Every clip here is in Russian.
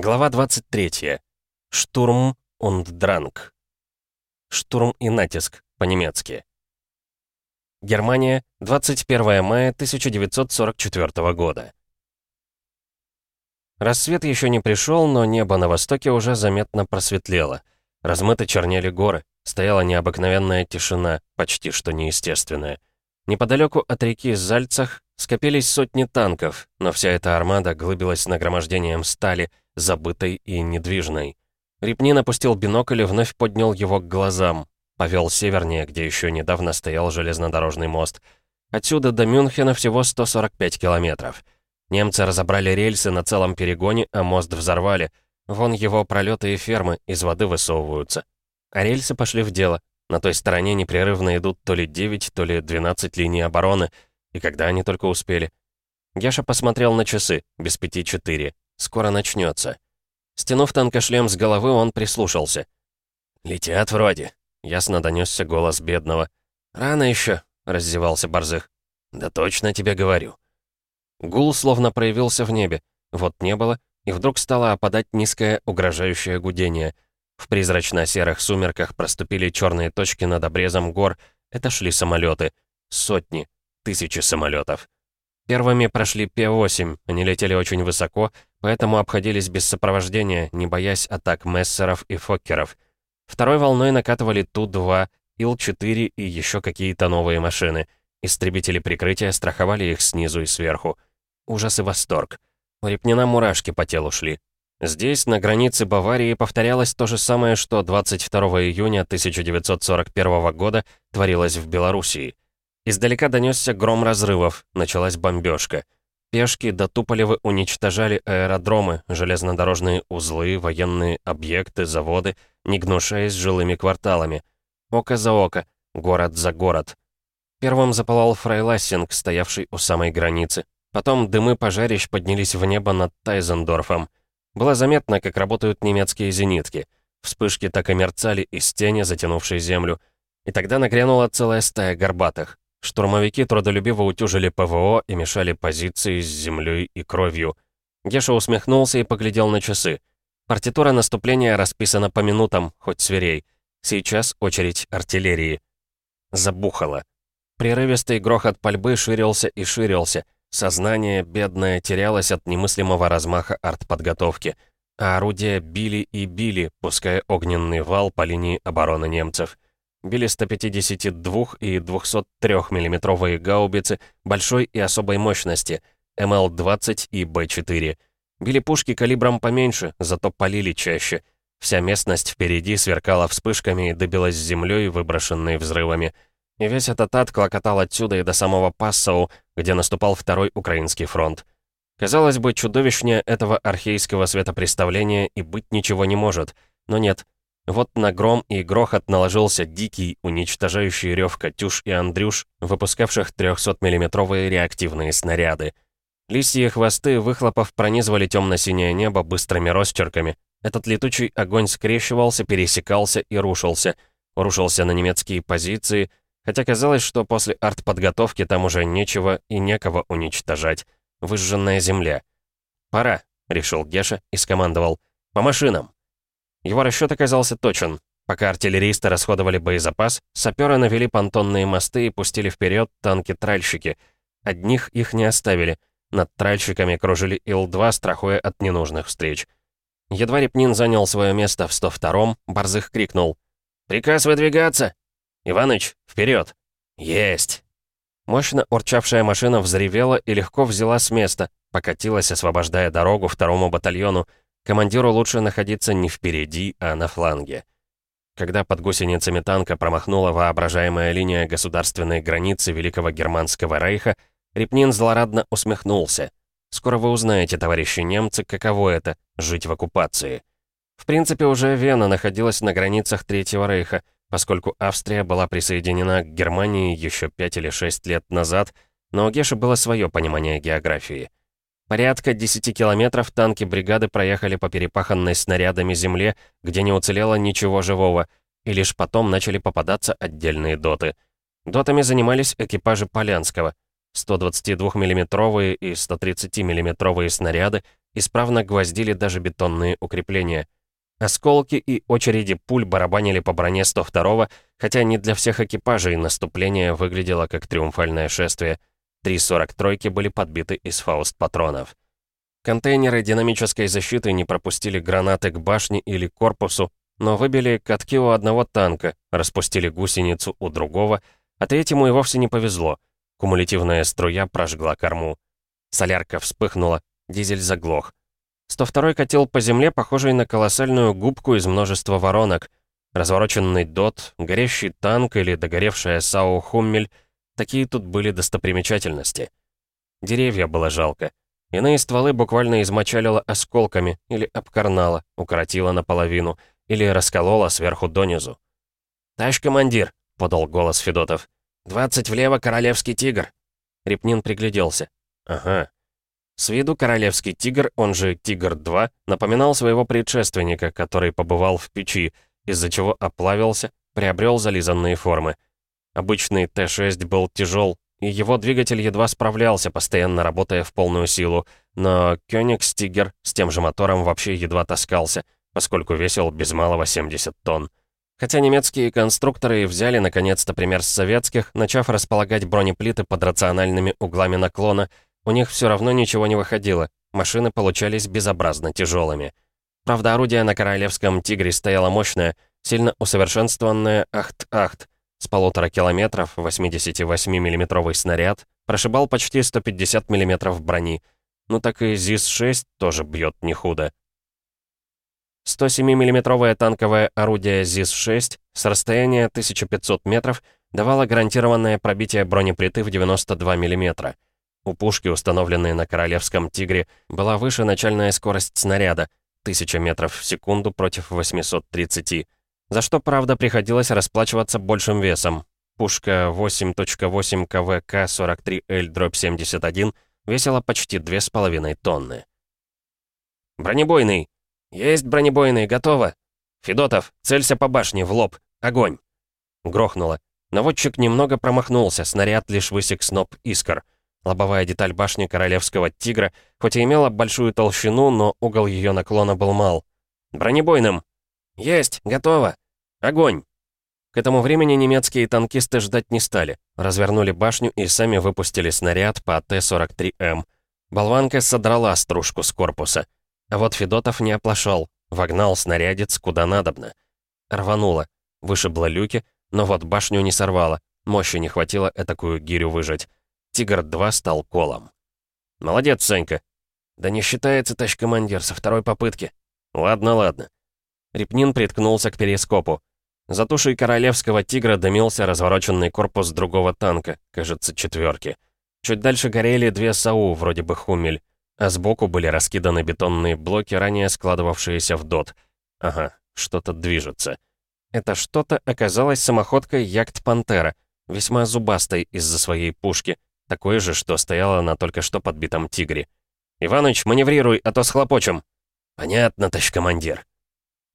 Глава 23. Штурм und Дранг. Штурм и натиск, по-немецки. Германия, 21 мая 1944 года. Рассвет еще не пришел, но небо на востоке уже заметно просветлело. Размыто чернели горы, стояла необыкновенная тишина, почти что неестественная. Неподалеку от реки Зальцах скопились сотни танков, но вся эта армада глыбилась нагромождением стали, забытой и недвижной. Репнин опустил бинокль и вновь поднял его к глазам. Повел севернее, где еще недавно стоял железнодорожный мост. Отсюда до Мюнхена всего 145 километров. Немцы разобрали рельсы на целом перегоне, а мост взорвали. Вон его пролеты и фермы из воды высовываются. А рельсы пошли в дело. На той стороне непрерывно идут то ли 9, то ли 12 линий обороны. И когда они только успели? Геша посмотрел на часы, без пяти четыре. Скоро начнется. Стянув танкошлем с головы, он прислушался. «Летят вроде», — ясно донесся голос бедного. «Рано еще», — раздевался Борзых. «Да точно тебе говорю». Гул словно проявился в небе. Вот не было, и вдруг стало опадать низкое угрожающее гудение. В призрачно-серых сумерках проступили черные точки над обрезом гор. Это шли самолеты. Сотни, тысячи самолетов. Первыми прошли П-8, они летели очень высоко, поэтому обходились без сопровождения, не боясь атак мессеров и фоккеров. Второй волной накатывали Ту-2, Ил-4 и еще какие-то новые машины. Истребители прикрытия страховали их снизу и сверху. Ужас и восторг. У Репнина мурашки по телу шли. Здесь, на границе Баварии, повторялось то же самое, что 22 июня 1941 года творилось в Белоруссии. Издалека донесся гром разрывов, началась бомбежка. Пешки до Туполевы уничтожали аэродромы, железнодорожные узлы, военные объекты, заводы, не гнушаясь жилыми кварталами. Око за око, город за город. Первым запалал Фрейлассинг, стоявший у самой границы. Потом дымы пожарищ поднялись в небо над Тайзендорфом. Было заметно, как работают немецкие зенитки. Вспышки так и мерцали из тени, затянувшей землю. И тогда нагрянула целая стая горбатых. Штурмовики трудолюбиво утюжили ПВО и мешали позиции с землей и кровью. Геша усмехнулся и поглядел на часы. Партитура наступления расписана по минутам, хоть свирей. Сейчас очередь артиллерии. Забухало. Прерывистый грохот пальбы ширился и ширился. Сознание, бедное, терялось от немыслимого размаха артподготовки. А орудия били и били, пуская огненный вал по линии обороны немцев били 152 и 203 миллиметровые гаубицы большой и особой мощности, МЛ-20 и Б-4. Били пушки калибром поменьше, зато полили чаще. Вся местность впереди сверкала вспышками и добилась землей, выброшенной взрывами. И весь этот ад клокотал отсюда и до самого Пассау, где наступал второй Украинский фронт. Казалось бы, чудовищнее этого архейского светопреставления и быть ничего не может. Но нет, вот на гром и грохот наложился дикий, уничтожающий рев «Катюш» и «Андрюш», выпускавших 300-миллиметровые реактивные снаряды. Лисьи хвосты выхлопов пронизывали темно-синее небо быстрыми росчерками. Этот летучий огонь скрещивался, пересекался и рушился. Рушился на немецкие позиции, хотя казалось, что после артподготовки там уже нечего и некого уничтожать. Выжженная земля. «Пора», — решил Геша и скомандовал. «По машинам». Его расчет оказался точен. Пока артиллеристы расходовали боезапас, саперы навели понтонные мосты и пустили вперед танки-тральщики. Одних их не оставили. Над тральщиками кружили Ил-2, страхуя от ненужных встреч. Едва Репнин занял свое место в 102-м, Борзых крикнул. «Приказ выдвигаться!» «Иваныч, вперед!» «Есть!» Мощно урчавшая машина взревела и легко взяла с места, покатилась, освобождая дорогу второму батальону, Командиру лучше находиться не впереди, а на фланге. Когда под гусеницами танка промахнула воображаемая линия государственной границы Великого Германского Рейха, Репнин злорадно усмехнулся. «Скоро вы узнаете, товарищи немцы, каково это — жить в оккупации». В принципе, уже Вена находилась на границах Третьего Рейха, поскольку Австрия была присоединена к Германии еще пять или шесть лет назад, но у Геши было свое понимание географии. Порядка 10 километров танки бригады проехали по перепаханной снарядами земле, где не уцелело ничего живого, и лишь потом начали попадаться отдельные доты. Дотами занимались экипажи Полянского. 122 миллиметровые и 130 миллиметровые снаряды исправно гвоздили даже бетонные укрепления. Осколки и очереди пуль барабанили по броне 102-го, хотя не для всех экипажей наступление выглядело как триумфальное шествие. Три 43-ки были подбиты из фауст-патронов. Контейнеры динамической защиты не пропустили гранаты к башне или корпусу, но выбили катки у одного танка, распустили гусеницу у другого, а третьему и вовсе не повезло. Кумулятивная струя прожгла корму. Солярка вспыхнула, дизель заглох. 102-й катил по земле, похожий на колоссальную губку из множества воронок. Развороченный ДОТ, горящий танк или догоревшая САУ «Хуммель» — такие тут были достопримечательности. Деревья было жалко. Иные стволы буквально измочалило осколками или обкарнало, укоротило наполовину, или раскололо сверху донизу. «Товарищ командир», — подал голос Федотов, — «двадцать влево, королевский тигр». Репнин пригляделся. «Ага». С виду королевский тигр, он же «Тигр-2», напоминал своего предшественника, который побывал в печи, из-за чего оплавился, приобрел зализанные формы. Обычный Т-6 был тяжел, и его двигатель едва справлялся, постоянно работая в полную силу, но Кёнигстигер с тем же мотором вообще едва таскался, поскольку весил без малого 70 тонн. Хотя немецкие конструкторы взяли наконец-то пример с советских, начав располагать бронеплиты под рациональными углами наклона, у них все равно ничего не выходило, машины получались безобразно тяжелыми. Правда, орудие на королевском «Тигре» стояло мощное, сильно усовершенствованное «Ахт-Ахт», с полутора километров 88 миллиметровый снаряд прошибал почти 150 миллиметров брони. Ну так и ЗИС-6 тоже бьет не худо. 107 миллиметровое танковое орудие ЗИС-6 с расстояния 1500 метров давало гарантированное пробитие бронеплиты в 92 мм. У пушки, установленной на Королевском «Тигре», была выше начальная скорость снаряда — 1000 метров в секунду против 830 за что, правда, приходилось расплачиваться большим весом. Пушка 8.8 КВК-43Л-71 весила почти 2,5 тонны. «Бронебойный! Есть бронебойный, готово! Федотов, целься по башне, в лоб! Огонь!» Грохнуло. Наводчик немного промахнулся, снаряд лишь высек сноп искр. Лобовая деталь башни королевского «Тигра» хоть и имела большую толщину, но угол ее наклона был мал. «Бронебойным!» «Есть! Готово! Огонь!» К этому времени немецкие танкисты ждать не стали. Развернули башню и сами выпустили снаряд по Т-43М. Болванка содрала стружку с корпуса. А вот Федотов не оплошал. Вогнал снарядец куда надобно. Рвануло. Вышибло люки, но вот башню не сорвало. Мощи не хватило этакую гирю выжать. «Тигр-2» стал колом. «Молодец, Санька!» «Да не считается, товарищ командир, со второй попытки». «Ладно, ладно». Репнин приткнулся к перископу. За тушей королевского тигра дымился развороченный корпус другого танка, кажется, четверки. Чуть дальше горели две САУ, вроде бы «Хумель», а сбоку были раскиданы бетонные блоки, ранее складывавшиеся в ДОТ. Ага, что-то движется. Это что-то оказалось самоходкой «Якт Пантера», весьма зубастой из-за своей пушки, такой же, что стояла на только что подбитом «Тигре». «Иваныч, маневрируй, а то схлопочем!» «Понятно, товарищ командир».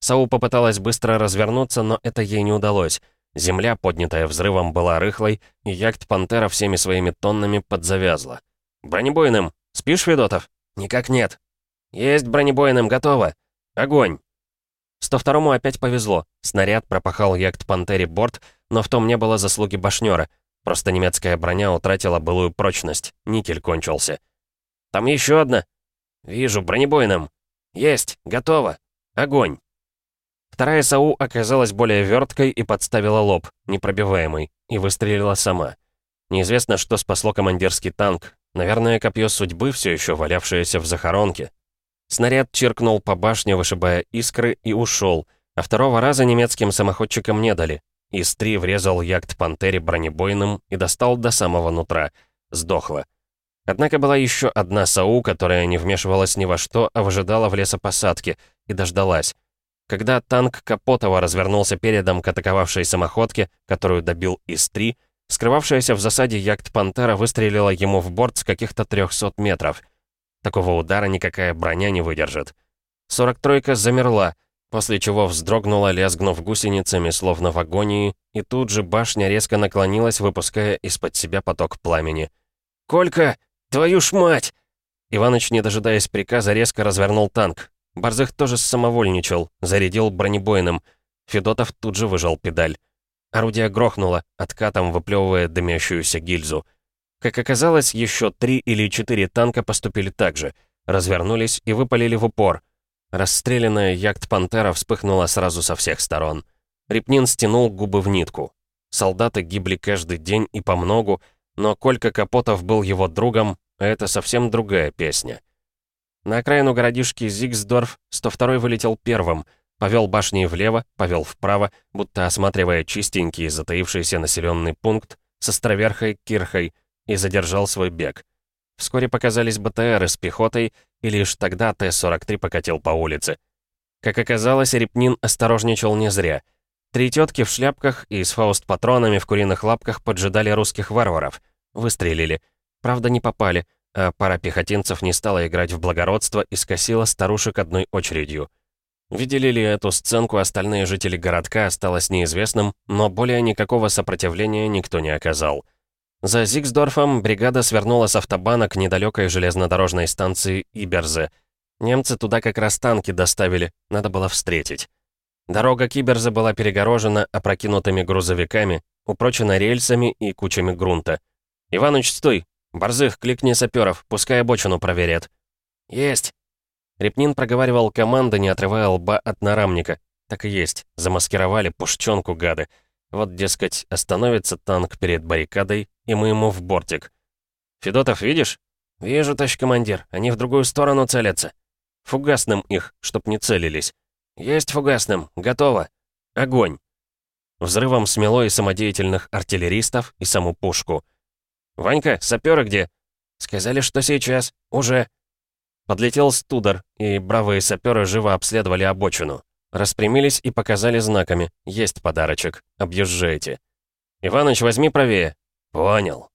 Сау попыталась быстро развернуться, но это ей не удалось. Земля, поднятая взрывом, была рыхлой, и яхт «Пантера» всеми своими тоннами подзавязла. «Бронебойным! Спишь, Федотов?» «Никак нет». «Есть бронебойным, готово! Огонь!» 102-му опять повезло. Снаряд пропахал яхт «Пантере» борт, но в том не было заслуги башнёра. Просто немецкая броня утратила былую прочность. Никель кончился. «Там еще одна?» «Вижу, бронебойным». «Есть, готово. Огонь!» Вторая САУ оказалась более верткой и подставила лоб, непробиваемый, и выстрелила сама. Неизвестно, что спасло командирский танк. Наверное, копье судьбы, все еще валявшееся в захоронке. Снаряд чиркнул по башне, вышибая искры, и ушел, а второго раза немецким самоходчикам не дали. ИС-3 врезал яхт «Пантере» бронебойным и достал до самого нутра. Сдохла. Однако была еще одна САУ, которая не вмешивалась ни во что, а выжидала в лесопосадке, и дождалась. Когда танк Капотова развернулся передом к атаковавшей самоходке, которую добил ИС-3, скрывавшаяся в засаде яхт «Пантера» выстрелила ему в борт с каких-то 300 метров. Такого удара никакая броня не выдержит. 43-ка замерла, после чего вздрогнула, лязгнув гусеницами, словно в агонии, и тут же башня резко наклонилась, выпуская из-под себя поток пламени. «Колька! Твою ж мать!» Иваныч, не дожидаясь приказа, резко развернул танк. Борзых тоже самовольничал, зарядил бронебойным. Федотов тут же выжал педаль. Орудие грохнуло, откатом выплевывая дымящуюся гильзу. Как оказалось, еще три или четыре танка поступили так же. Развернулись и выпалили в упор. Расстрелянная яхт-пантера вспыхнула сразу со всех сторон. Репнин стянул губы в нитку. Солдаты гибли каждый день и по многу, но Колька Капотов был его другом, а это совсем другая песня. На окраину городишки Зигсдорф 102-й вылетел первым, повел башней влево, повел вправо, будто осматривая чистенький затаившийся населенный пункт с островерхой Кирхой, и задержал свой бег. Вскоре показались БТРы с пехотой, и лишь тогда Т-43 покатил по улице. Как оказалось, Репнин осторожничал не зря. Три тетки в шляпках и с фауст-патронами в куриных лапках поджидали русских варваров. Выстрелили. Правда, не попали, а пара пехотинцев не стала играть в благородство и скосила старушек одной очередью. Видели ли эту сценку остальные жители городка, осталось неизвестным, но более никакого сопротивления никто не оказал. За Зигсдорфом бригада свернула с автобана к недалекой железнодорожной станции Иберзе. Немцы туда как раз танки доставили, надо было встретить. Дорога к Иберзе была перегорожена опрокинутыми грузовиками, упрочена рельсами и кучами грунта. «Иваныч, стой! Борзых, кликни саперов, пускай обочину проверят». «Есть!» Репнин проговаривал команды, не отрывая лба от нарамника. Так и есть, замаскировали пушченку гады. Вот, дескать, остановится танк перед баррикадой, и мы ему в бортик. «Федотов, видишь?» «Вижу, товарищ командир, они в другую сторону целятся». «Фугасным их, чтоб не целились». «Есть фугасным, готово». «Огонь!» Взрывом смело и самодеятельных артиллеристов, и саму пушку. «Ванька, саперы где?» «Сказали, что сейчас. Уже». Подлетел студер, и бравые саперы живо обследовали обочину. Распрямились и показали знаками. Есть подарочек. Объезжайте. «Иваныч, возьми правее». «Понял».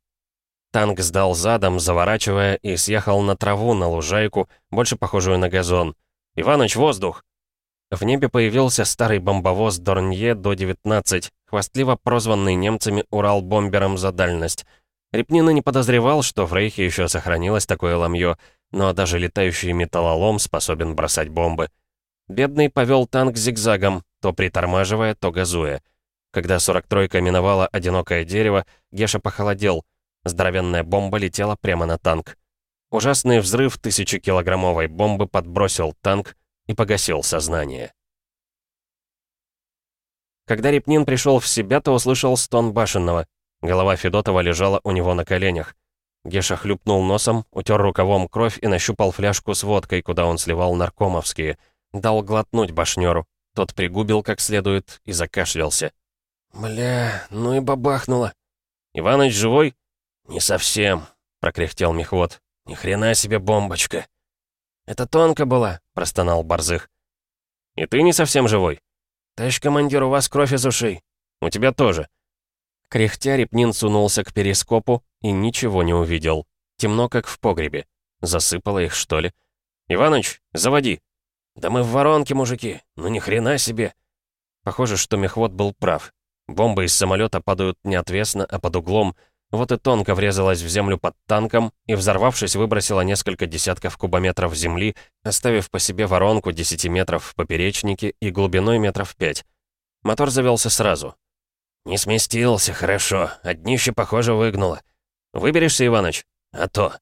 Танк сдал задом, заворачивая, и съехал на траву, на лужайку, больше похожую на газон. «Иваныч, воздух!» В небе появился старый бомбовоз Дорнье до 19, хвастливо прозванный немцами Урал-бомбером за дальность. Репнина не подозревал, что в Рейхе еще сохранилось такое ламье, но даже летающий металлолом способен бросать бомбы. Бедный повел танк зигзагом, то притормаживая, то газуя. Когда 43-ка миновала одинокое дерево, Геша похолодел. Здоровенная бомба летела прямо на танк. Ужасный взрыв тысячекилограммовой бомбы подбросил танк и погасил сознание. Когда Репнин пришел в себя, то услышал стон Башенного. Голова Федотова лежала у него на коленях. Геша хлюпнул носом, утер рукавом кровь и нащупал фляжку с водкой, куда он сливал наркомовские — Дал глотнуть башнёру. Тот пригубил как следует и закашлялся. «Бля, ну и бабахнуло». «Иваныч живой?» «Не совсем», — прокряхтел мехвод. «Ни хрена себе бомбочка». «Это тонко была», — простонал Борзых. «И ты не совсем живой?» «Товарищ командир, у вас кровь из ушей». «У тебя тоже». Кряхтя Репнин сунулся к перископу и ничего не увидел. Темно, как в погребе. Засыпало их, что ли? «Иваныч, заводи!» «Да мы в воронке, мужики! Ну ни хрена себе!» Похоже, что мехвод был прав. Бомбы из самолета падают не отвесно, а под углом. Вот и тонко врезалась в землю под танком и, взорвавшись, выбросила несколько десятков кубометров земли, оставив по себе воронку 10 метров в поперечнике и глубиной метров 5. Мотор завелся сразу. «Не сместился, хорошо. А днище, похоже, выгнуло. Выберешься, Иваныч? А то».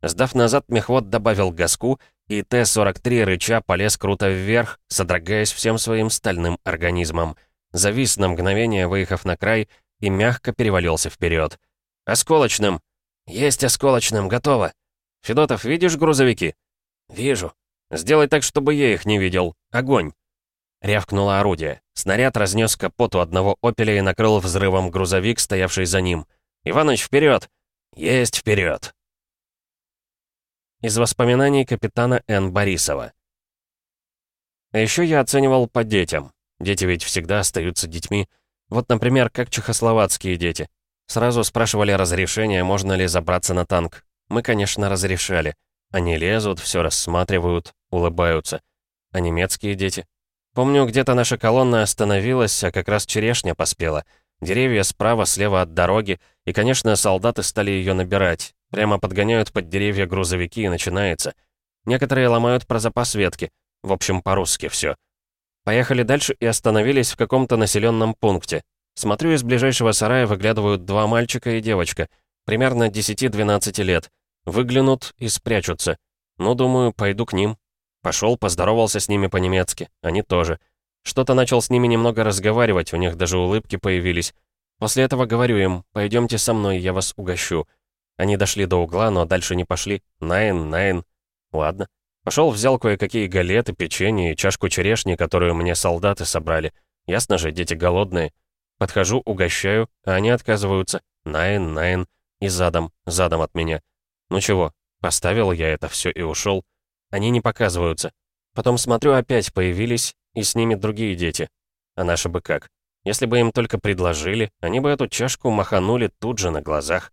Сдав назад, мехвод добавил газку, и Т-43 рыча полез круто вверх, содрогаясь всем своим стальным организмом. Завис на мгновение, выехав на край, и мягко перевалился вперед. «Осколочным!» «Есть осколочным, готово!» «Федотов, видишь грузовики?» «Вижу. Сделай так, чтобы я их не видел. Огонь!» Рявкнуло орудие. Снаряд разнес капот у одного «Опеля» и накрыл взрывом грузовик, стоявший за ним. «Иваныч, вперед!» «Есть вперед!» Из воспоминаний капитана Н. Борисова. А еще я оценивал по детям. Дети ведь всегда остаются детьми. Вот, например, как чехословацкие дети. Сразу спрашивали разрешение, можно ли забраться на танк. Мы, конечно, разрешали. Они лезут, все рассматривают, улыбаются. А немецкие дети? Помню, где-то наша колонна остановилась, а как раз черешня поспела. Деревья справа, слева от дороги, и, конечно, солдаты стали ее набирать. Прямо подгоняют под деревья грузовики и начинается. Некоторые ломают про запас ветки. В общем, по-русски все. Поехали дальше и остановились в каком-то населенном пункте. Смотрю, из ближайшего сарая выглядывают два мальчика и девочка, примерно 10-12 лет. Выглянут и спрячутся. Ну, думаю, пойду к ним. Пошел, поздоровался с ними по-немецки. Они тоже. Что-то начал с ними немного разговаривать, у них даже улыбки появились. После этого говорю им, пойдемте со мной, я вас угощу. Они дошли до угла, но дальше не пошли. Найн, найн. Ладно. Пошел, взял кое-какие галеты, печенье и чашку черешни, которую мне солдаты собрали. Ясно же, дети голодные. Подхожу, угощаю, а они отказываются. Найн, найн. И задом, задом от меня. Ну чего, поставил я это все и ушел. Они не показываются. Потом смотрю, опять появились, и с ними другие дети. А наши бы как? Если бы им только предложили, они бы эту чашку маханули тут же на глазах.